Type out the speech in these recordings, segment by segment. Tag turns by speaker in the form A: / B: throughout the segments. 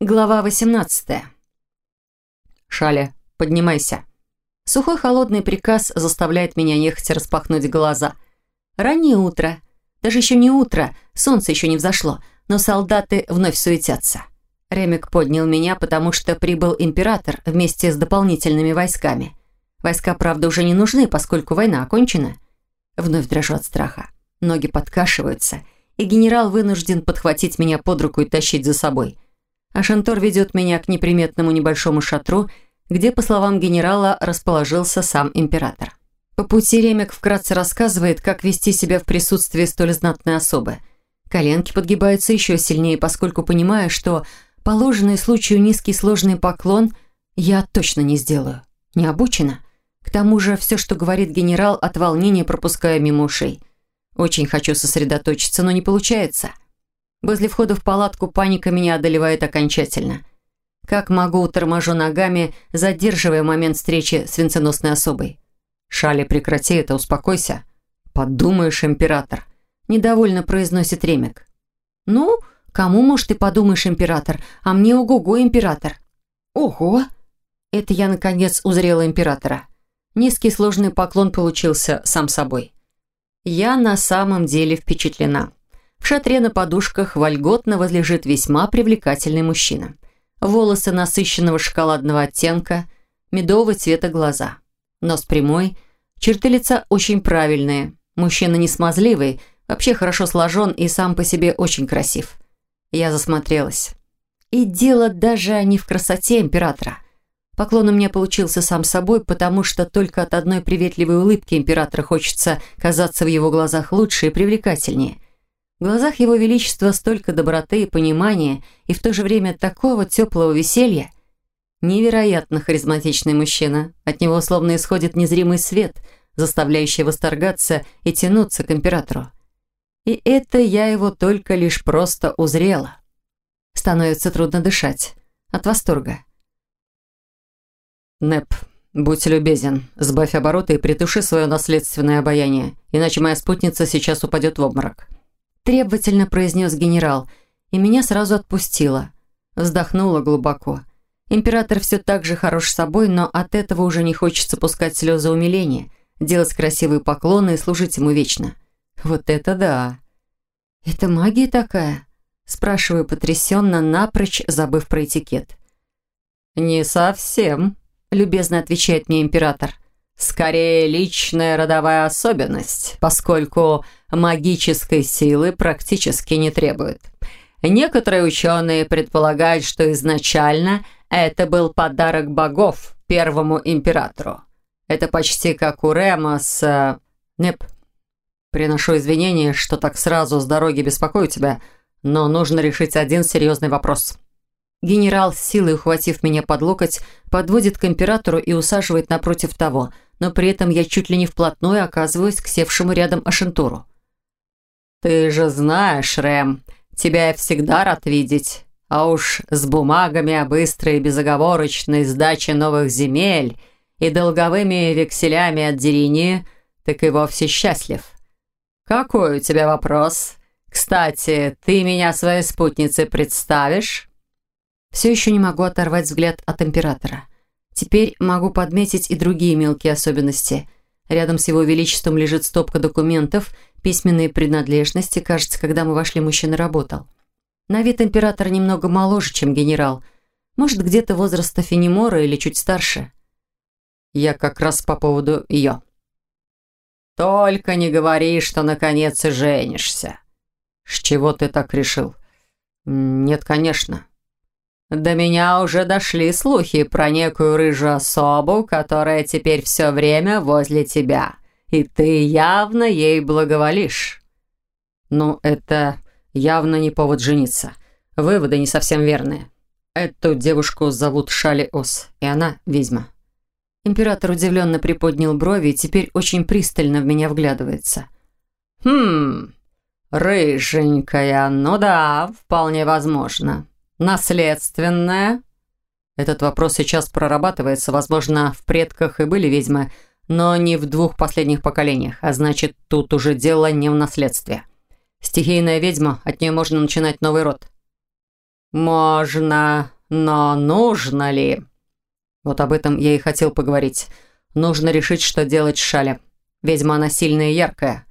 A: Глава 18. «Шаля, поднимайся». Сухой холодный приказ заставляет меня нехотя распахнуть глаза. Раннее утро. Даже еще не утро, солнце еще не взошло, но солдаты вновь суетятся. Ремик поднял меня, потому что прибыл император вместе с дополнительными войсками. Войска, правда, уже не нужны, поскольку война окончена. Вновь дрожу от страха. Ноги подкашиваются, и генерал вынужден подхватить меня под руку и тащить за собой – а ведет меня к неприметному небольшому шатру, где, по словам генерала, расположился сам император. По пути Ремик вкратце рассказывает, как вести себя в присутствии столь знатной особы. Коленки подгибаются еще сильнее, поскольку понимаю, что положенный случаю низкий сложный поклон я точно не сделаю. Не обучена. К тому же все, что говорит генерал, от волнения пропускаю мимо ушей. Очень хочу сосредоточиться, но не получается. Возле входа в палатку паника меня одолевает окончательно. Как могу, торможу ногами, задерживая момент встречи с венценосной особой. «Шали, прекрати это, успокойся». «Подумаешь, император», – недовольно произносит Ремик. «Ну, кому, может, ты подумаешь, император, а мне ого-го, император». «Ого!» Это я, наконец, узрела императора. Низкий сложный поклон получился сам собой. Я на самом деле впечатлена. В шатре на подушках вольготно возлежит весьма привлекательный мужчина. Волосы насыщенного шоколадного оттенка, медового цвета глаза. Нос прямой, черты лица очень правильные. Мужчина не смазливый, вообще хорошо сложен и сам по себе очень красив. Я засмотрелась. И дело даже не в красоте императора. Поклон у меня получился сам собой, потому что только от одной приветливой улыбки императора хочется казаться в его глазах лучше и привлекательнее – в глазах его величества столько доброты и понимания, и в то же время такого теплого веселья. Невероятно харизматичный мужчина. От него словно исходит незримый свет, заставляющий восторгаться и тянуться к императору. И это я его только лишь просто узрела. Становится трудно дышать. От восторга. Неп, будь любезен, сбавь обороты и притуши свое наследственное обаяние, иначе моя спутница сейчас упадет в обморок требовательно произнес генерал, и меня сразу отпустило. Вздохнула глубоко. Император все так же хорош собой, но от этого уже не хочется пускать слезы умиления, делать красивые поклоны и служить ему вечно. Вот это да! Это магия такая? Спрашиваю потрясенно, напрочь забыв про этикет. «Не совсем», — любезно отвечает мне император. «Скорее, личная родовая особенность, поскольку магической силы практически не требует. Некоторые ученые предполагают, что изначально это был подарок богов первому императору. Это почти как у Рема с... Э, Неп, приношу извинения, что так сразу с дороги беспокою тебя, но нужно решить один серьезный вопрос. Генерал, силой ухватив меня под локоть, подводит к императору и усаживает напротив того, но при этом я чуть ли не вплотную оказываюсь к севшему рядом Ашентуру. «Ты же знаешь, Рэм, тебя я всегда рад видеть. А уж с бумагами о быстрой и безоговорочной сдаче новых земель и долговыми векселями от Деринии, так и вовсе счастлив. Какой у тебя вопрос? Кстати, ты меня своей спутнице представишь?» Все еще не могу оторвать взгляд от императора. Теперь могу подметить и другие мелкие особенности. Рядом с его величеством лежит стопка документов – Письменные принадлежности, кажется, когда мы вошли, мужчина работал. На вид император немного моложе, чем генерал. Может, где-то возраста Фенимора или чуть старше. Я как раз по поводу ее. «Только не говори, что наконец и женишься». «С чего ты так решил?» «Нет, конечно». «До меня уже дошли слухи про некую рыжую особу, которая теперь все время возле тебя и ты явно ей благоволишь». «Ну, это явно не повод жениться. Выводы не совсем верные. Эту девушку зовут Шали Ос, и она ведьма». Император удивленно приподнял брови и теперь очень пристально в меня вглядывается. «Хм, рыженькая, ну да, вполне возможно. Наследственная?» Этот вопрос сейчас прорабатывается. Возможно, в предках и были ведьмы, но не в двух последних поколениях, а значит, тут уже дело не в наследстве. Стихийная ведьма, от нее можно начинать новый род. «Можно, но нужно ли?» Вот об этом я и хотел поговорить. Нужно решить, что делать с Шале. Ведьма она сильная и яркая.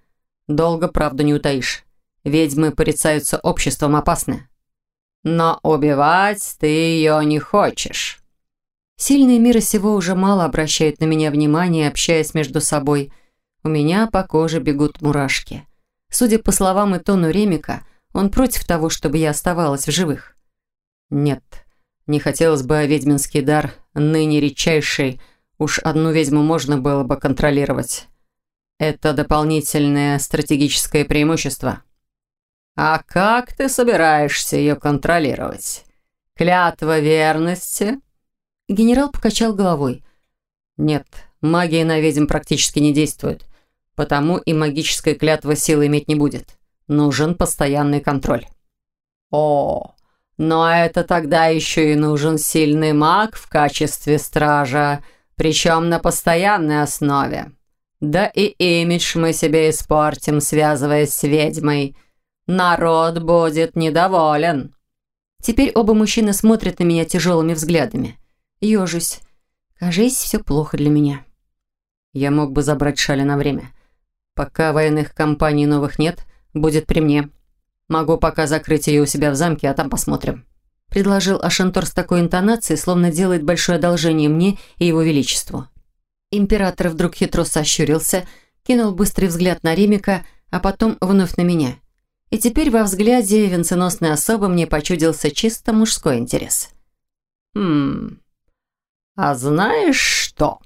A: Долго правду не утаишь. Ведьмы порицаются обществом опасны. Но убивать ты ее не хочешь. Сильные мира сего уже мало обращают на меня внимание, общаясь между собой. У меня по коже бегут мурашки. Судя по словам и тону Ремика, он против того, чтобы я оставалась в живых. Нет, не хотелось бы, а ведьминский дар, ныне редчайший, уж одну ведьму можно было бы контролировать. Это дополнительное стратегическое преимущество. А как ты собираешься ее контролировать? Клятва верности? Генерал покачал головой. Нет, магия на ведьм практически не действует, потому и магическая клятва силы иметь не будет. Нужен постоянный контроль. О, но это тогда еще и нужен сильный маг в качестве стража, причем на постоянной основе. Да и имидж мы себе испортим, связываясь с ведьмой. Народ будет недоволен. Теперь оба мужчины смотрят на меня тяжелыми взглядами. Ежусь. Кажись, все плохо для меня. Я мог бы забрать Шали на время. Пока военных компаний новых нет, будет при мне. Могу пока закрыть ее у себя в замке, а там посмотрим». Предложил Ашантор с такой интонацией, словно делает большое одолжение мне и его величеству. Император вдруг хитро сощурился, кинул быстрый взгляд на Ремика, а потом вновь на меня. И теперь во взгляде венценосной особы мне почудился чисто мужской интерес. «Хм... А знаешь что?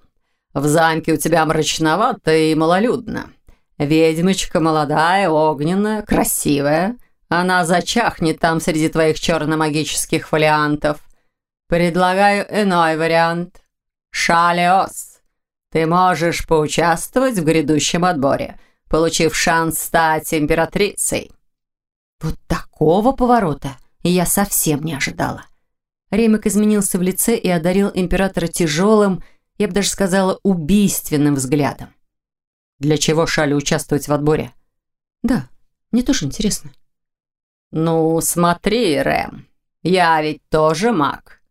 A: В замке у тебя мрачновато и малолюдно. Ведьмочка молодая, огненная, красивая». Она зачахнет там среди твоих черно-магических фолиантов. Предлагаю иной вариант. Шалиос. Ты можешь поучаствовать в грядущем отборе, получив шанс стать императрицей. Вот такого поворота я совсем не ожидала. Ремик изменился в лице и одарил императора тяжелым, я бы даже сказала, убийственным взглядом. Для чего Шали участвовать в отборе? Да, мне тоже интересно. «Ну, смотри, Рэм, я ведь тоже маг».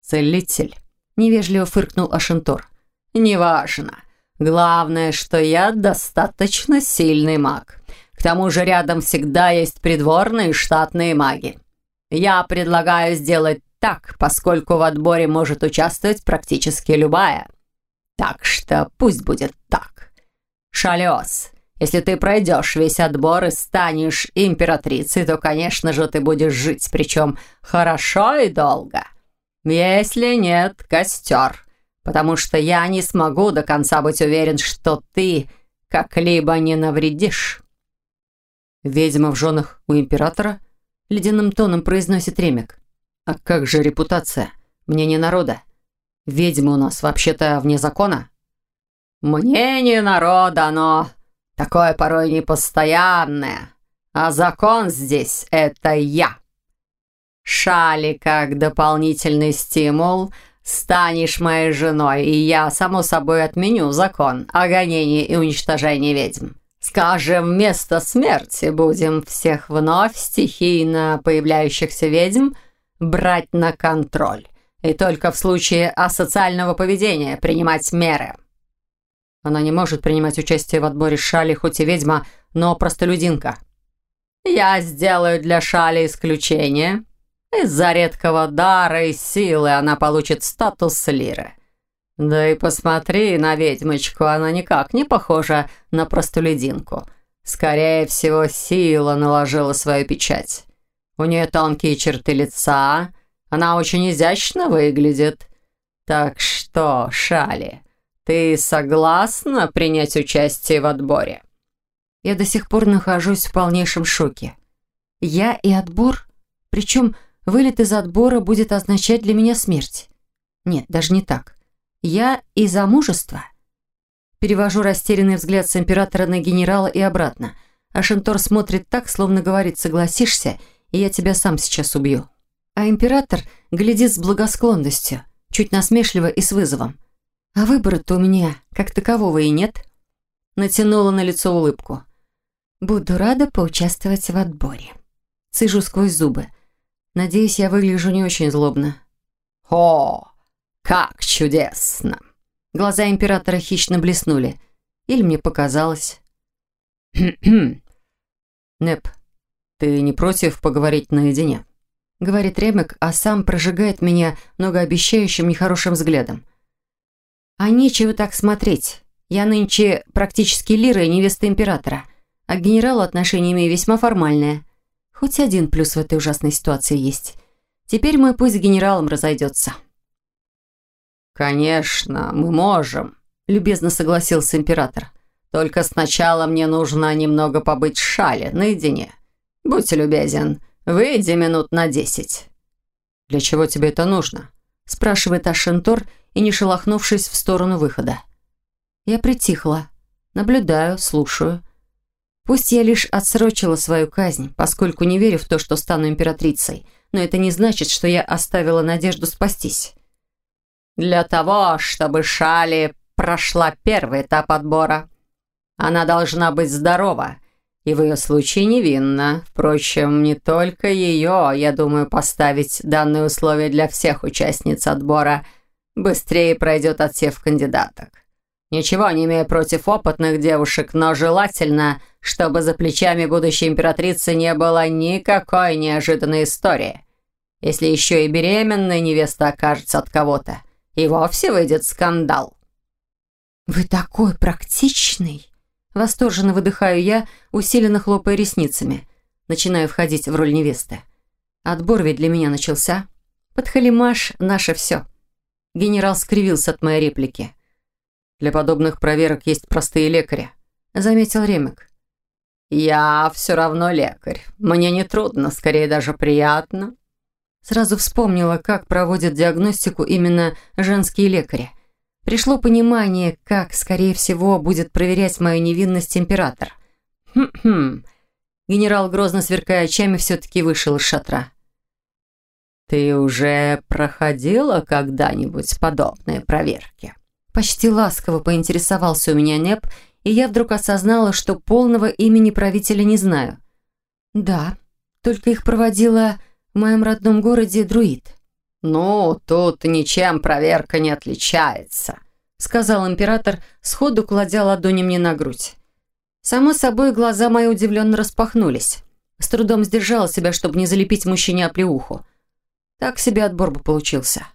A: «Целитель», — невежливо фыркнул Ашентор. «Неважно. Главное, что я достаточно сильный маг. К тому же рядом всегда есть придворные штатные маги. Я предлагаю сделать так, поскольку в отборе может участвовать практически любая. Так что пусть будет так. Шалиос, если ты пройдешь весь отбор и станешь императрицей, то, конечно же, ты будешь жить, причем хорошо и долго. Если нет, костер, потому что я не смогу до конца быть уверен, что ты как-либо не навредишь». «Ведьма в женах у императора?» — ледяным тоном произносит Ремик. «А как же репутация? Мне не народа. Ведьмы у нас вообще-то вне закона». «Мне не народа, но Такое порой непостоянное. А закон здесь — это я. Шали как дополнительный стимул станешь моей женой, и я, само собой, отменю закон о гонении и уничтожении ведьм. Скажем, вместо смерти будем всех вновь стихийно появляющихся ведьм брать на контроль. И только в случае асоциального поведения принимать меры. Она не может принимать участие в отборе Шали, хоть и ведьма, но простолюдинка. Я сделаю для Шали исключение. Из-за редкого дара и силы она получит статус лиры. Да и посмотри на ведьмочку, она никак не похожа на простолюдинку. Скорее всего, сила наложила свою печать. У нее тонкие черты лица, она очень изящно выглядит. Так что, Шали, «Ты согласна принять участие в отборе?» Я до сих пор нахожусь в полнейшем шоке. Я и отбор? Причем вылет из отбора будет означать для меня смерть. Нет, даже не так. Я и замужество? Перевожу растерянный взгляд с императора на генерала и обратно. А Шентор смотрит так, словно говорит «согласишься, и я тебя сам сейчас убью». А император глядит с благосклонностью, чуть насмешливо и с вызовом. А выбора-то у меня как такового и нет. Натянула на лицо улыбку. Буду рада поучаствовать в отборе. Цыжу сквозь зубы. Надеюсь, я выгляжу не очень злобно.
B: «О, как чудесно!»
A: Глаза императора хищно блеснули. Или мне показалось.
B: «Неп, ты не против поговорить наедине?»
A: Говорит Ремек, а сам прожигает меня многообещающим нехорошим взглядом. А нечего так смотреть. Я нынче практически лира и невеста императора, а к генералу отношение имею весьма формальное. Хоть один плюс в этой ужасной ситуации есть. Теперь мой пусть с генералом разойдется.
B: «Конечно, мы можем», — любезно согласился император. «Только сначала мне нужно немного побыть в шале, наедине. Будь любезен, выйди минут на десять».
A: «Для чего тебе это нужно?» — спрашивает Ашентор, и не шелохнувшись в сторону выхода. Я притихла, наблюдаю, слушаю. Пусть я лишь отсрочила свою казнь, поскольку не верю в то, что стану императрицей, но это не значит, что я оставила надежду спастись.
B: Для того, чтобы Шали прошла первый этап отбора. Она должна быть здорова и в ее случае невинна. Впрочем, не только ее, я думаю, поставить данные условия для всех участниц отбора быстрее пройдет отсев кандидаток. Ничего не имея против опытных девушек, но желательно, чтобы за плечами будущей императрицы не было никакой неожиданной истории. Если еще и беременная невеста окажется от кого-то, и вовсе выйдет скандал.
A: «Вы такой практичный!» Восторженно выдыхаю я, усиленно хлопая ресницами. Начинаю входить в роль невесты. Отбор ведь для меня начался. Подхалимаш — наше все. Генерал скривился от моей реплики.
B: Для подобных проверок есть простые лекари», — заметил Ремик. «Я все равно лекарь. Мне не трудно, скорее даже приятно».
A: Сразу вспомнила, как проводят диагностику именно женские лекари. Пришло понимание, как, скорее всего, будет проверять мою невинность император. Хм-хм. Генерал, грозно сверкая очами, все-таки вышел из шатра.
B: «Ты уже проходила когда-нибудь подобные проверки?»
A: Почти ласково поинтересовался у меня Неп, и я вдруг осознала, что полного имени правителя не знаю. Да, только их проводила в моем родном городе друид.
B: «Ну, тут ничем проверка не отличается», — сказал император, сходу кладя ладони мне на грудь.
A: Само собой, глаза мои удивленно распахнулись. С трудом сдержала себя, чтобы не залепить мужчине оплеуху. Так себе отбор бы получился.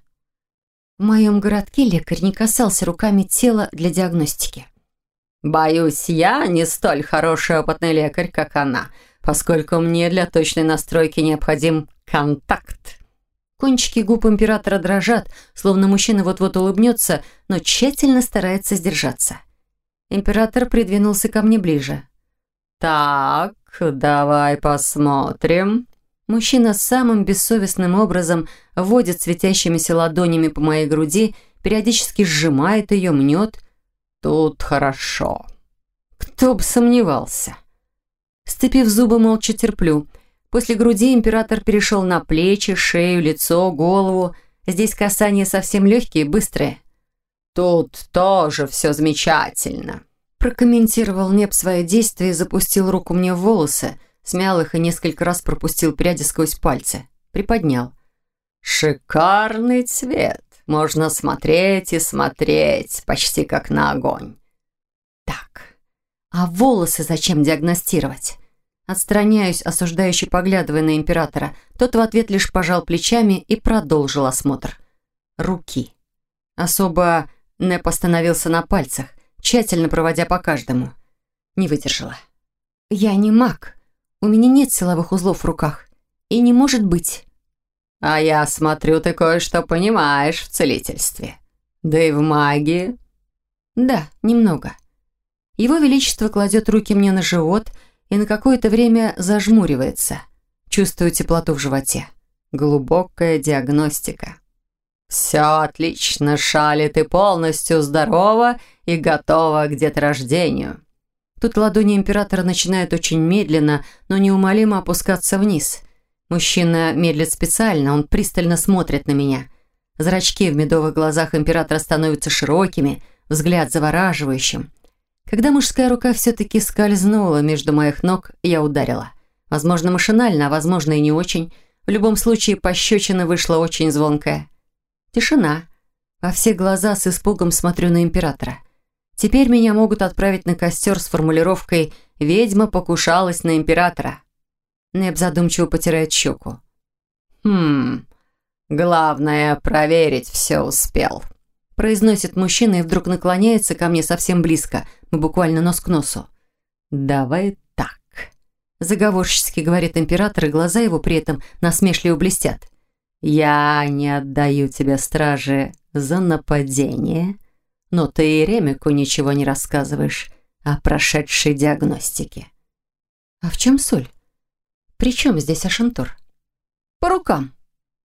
A: В моем городке лекарь не касался руками тела для диагностики.
B: «Боюсь, я не столь хороший опытный лекарь, как она, поскольку мне для точной настройки необходим контакт».
A: Кончики губ императора дрожат, словно мужчина вот-вот улыбнется, но тщательно старается сдержаться. Император придвинулся ко мне ближе.
B: «Так, давай посмотрим».
A: Мужчина самым бессовестным образом водит светящимися ладонями по моей груди, периодически сжимает ее, мнет.
B: Тут хорошо.
A: Кто бы сомневался. Сцепив зубы, молча терплю. После груди император перешел на плечи, шею, лицо, голову. Здесь касания совсем легкие, быстрые.
B: «Тут тоже все замечательно»,
A: прокомментировал Неп свои действия и запустил руку мне в волосы, смял их и несколько раз пропустил пряди сквозь пальцы. Приподнял.
B: «Шикарный цвет. Можно смотреть и смотреть, почти как на огонь».
A: «Так, а волосы зачем диагностировать?» Отстраняюсь, осуждающе поглядывая на императора. Тот в ответ лишь пожал плечами и продолжил осмотр. Руки. Особо Неп остановился на пальцах, тщательно проводя по каждому. Не выдержала. «Я не маг», у меня нет силовых узлов в руках. И не может быть.
B: А я смотрю, ты кое-что понимаешь в целительстве. Да и в магии.
A: Да, немного. Его Величество кладет руки мне на живот и на какое-то время зажмуривается. Чувствую теплоту в животе. Глубокая диагностика.
B: «Все отлично, Шали, ты полностью здорова и готова к деторождению».
A: Тут ладони императора начинают очень медленно, но неумолимо опускаться вниз. Мужчина медлит специально, он пристально смотрит на меня. Зрачки в медовых глазах императора становятся широкими, взгляд завораживающим. Когда мужская рука все-таки скользнула между моих ног, я ударила. Возможно, машинально, а возможно и не очень. В любом случае, пощечина вышла очень звонкая. Тишина. Во все глаза с испугом смотрю на императора. Теперь меня могут отправить на костер с формулировкой «Ведьма покушалась на императора». Неб задумчиво потирает щеку.
B: «Хм, главное, проверить все успел»,
A: произносит мужчина и вдруг наклоняется ко мне совсем близко, мы буквально нос к носу. «Давай так», заговорчески говорит император, и глаза его при этом насмешливо блестят. «Я не отдаю тебя страже за нападение, но ты и Ремику ничего не рассказываешь о прошедшей диагностике». «А в чем соль? При чем здесь Ашантур?» «По рукам».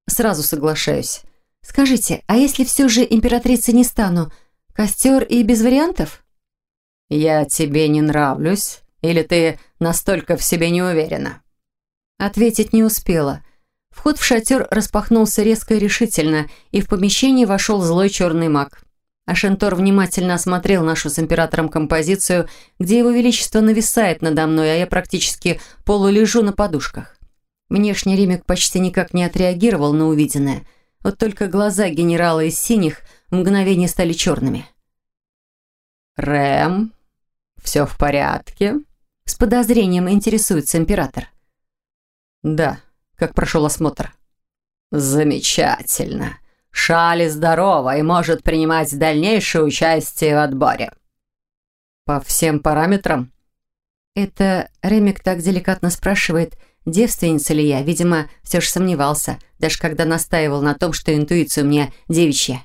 A: Сразу соглашаюсь. «Скажите, а если все же императрицей не стану, костер и без вариантов?»
B: «Я тебе не нравлюсь? Или ты настолько в себе не уверена?»
A: Ответить не успела. Вход в шатер распахнулся резко и решительно, и в помещение вошел злой черный маг. Ашентор внимательно осмотрел нашу с императором композицию, где его величество нависает надо мной, а я практически полулежу на подушках. Внешний Римик почти никак не отреагировал на увиденное. Вот только глаза генерала из синих мгновение стали черными.
B: «Рэм, все в порядке?»
A: С подозрением интересуется император.
B: «Да, как прошел осмотр?» «Замечательно. Шали здорова и может принимать дальнейшее участие в отборе».
A: «По всем параметрам?» Это Ремик так деликатно спрашивает, девственница ли я. Видимо, все же сомневался, даже когда настаивал на том, что интуиция у меня девичья.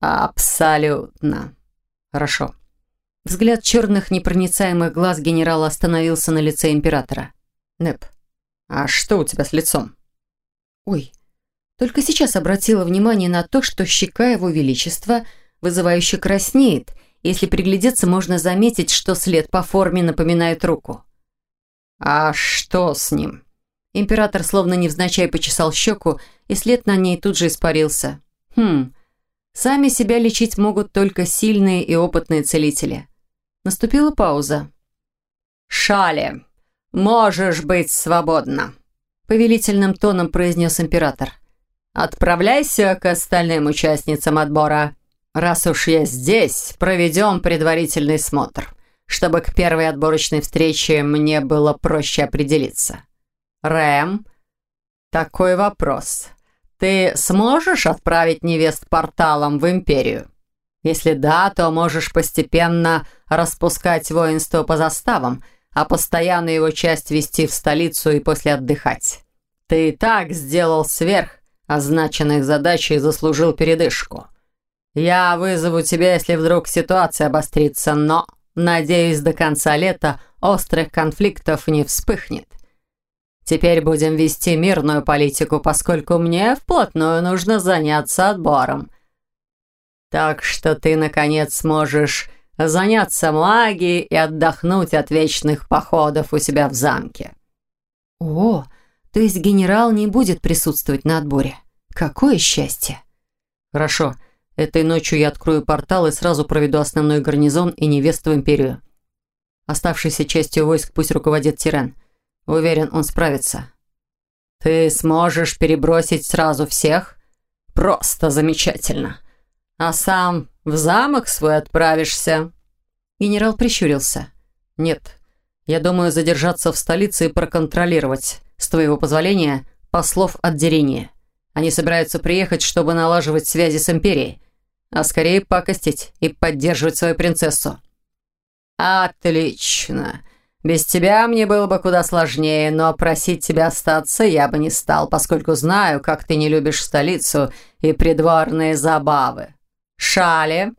B: «Абсолютно. Хорошо».
A: Взгляд черных непроницаемых глаз генерала остановился на лице императора.
B: «Нэп, а что у тебя с лицом?»
A: «Ой, только сейчас обратила внимание на то, что щека его величества вызывающе краснеет. Если приглядеться, можно заметить, что след по форме напоминает руку».
B: «А что с ним?»
A: Император словно невзначай почесал щеку, и след на ней тут же испарился. «Хм, сами себя лечить могут только сильные и опытные целители». Наступила пауза.
B: «Шали, можешь быть свободна», — повелительным тоном произнес император. «Отправляйся к остальным участницам отбора. Раз уж я здесь, проведем предварительный смотр, чтобы к первой отборочной встрече мне было проще определиться. Рэм, такой вопрос. Ты сможешь отправить невест порталом в Империю?» Если да, то можешь постепенно распускать воинство по заставам, а постоянно его часть вести в столицу и после отдыхать. Ты и так сделал сверх означенных задач и заслужил передышку. Я вызову тебя, если вдруг ситуация обострится, но, надеюсь, до конца лета острых конфликтов не вспыхнет. Теперь будем вести мирную политику, поскольку мне вплотную нужно заняться отбором. Так что ты, наконец, сможешь заняться магией и отдохнуть от вечных походов у себя в замке».
A: «О, то есть генерал не будет присутствовать на отборе? Какое счастье!»
B: «Хорошо. Этой ночью я открою портал и сразу проведу основной гарнизон и невесту в Империю. Оставшейся частью войск пусть руководит Тирен. Уверен, он справится». «Ты сможешь перебросить сразу всех? Просто замечательно!» а сам в замок свой отправишься?»
A: Генерал прищурился.
B: «Нет, я думаю задержаться в столице и проконтролировать, с твоего позволения, послов отделения. Они собираются приехать, чтобы налаживать связи с Империей, а скорее пакостить и поддерживать свою принцессу». «Отлично. Без тебя мне было бы куда сложнее, но просить тебя остаться я бы не стал, поскольку знаю, как ты не любишь столицу и придворные забавы. «Шали?»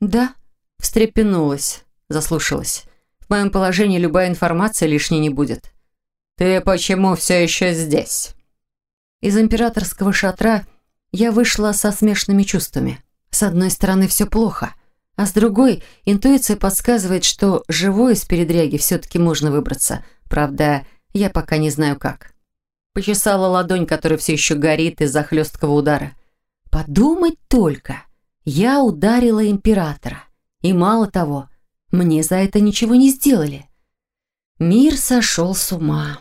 A: «Да», — встрепенулась, заслушалась. «В моем положении любая информация лишней не будет».
B: «Ты почему все еще здесь?»
A: Из императорского шатра я вышла со смешанными чувствами. С одной стороны, все плохо, а с другой, интуиция подсказывает, что живой из передряги все-таки можно выбраться. Правда, я пока не знаю как. Почесала ладонь, которая все еще горит из-за хлесткого удара. Подумать только! Я ударила императора. И мало того, мне за это ничего не сделали. Мир сошел с ума.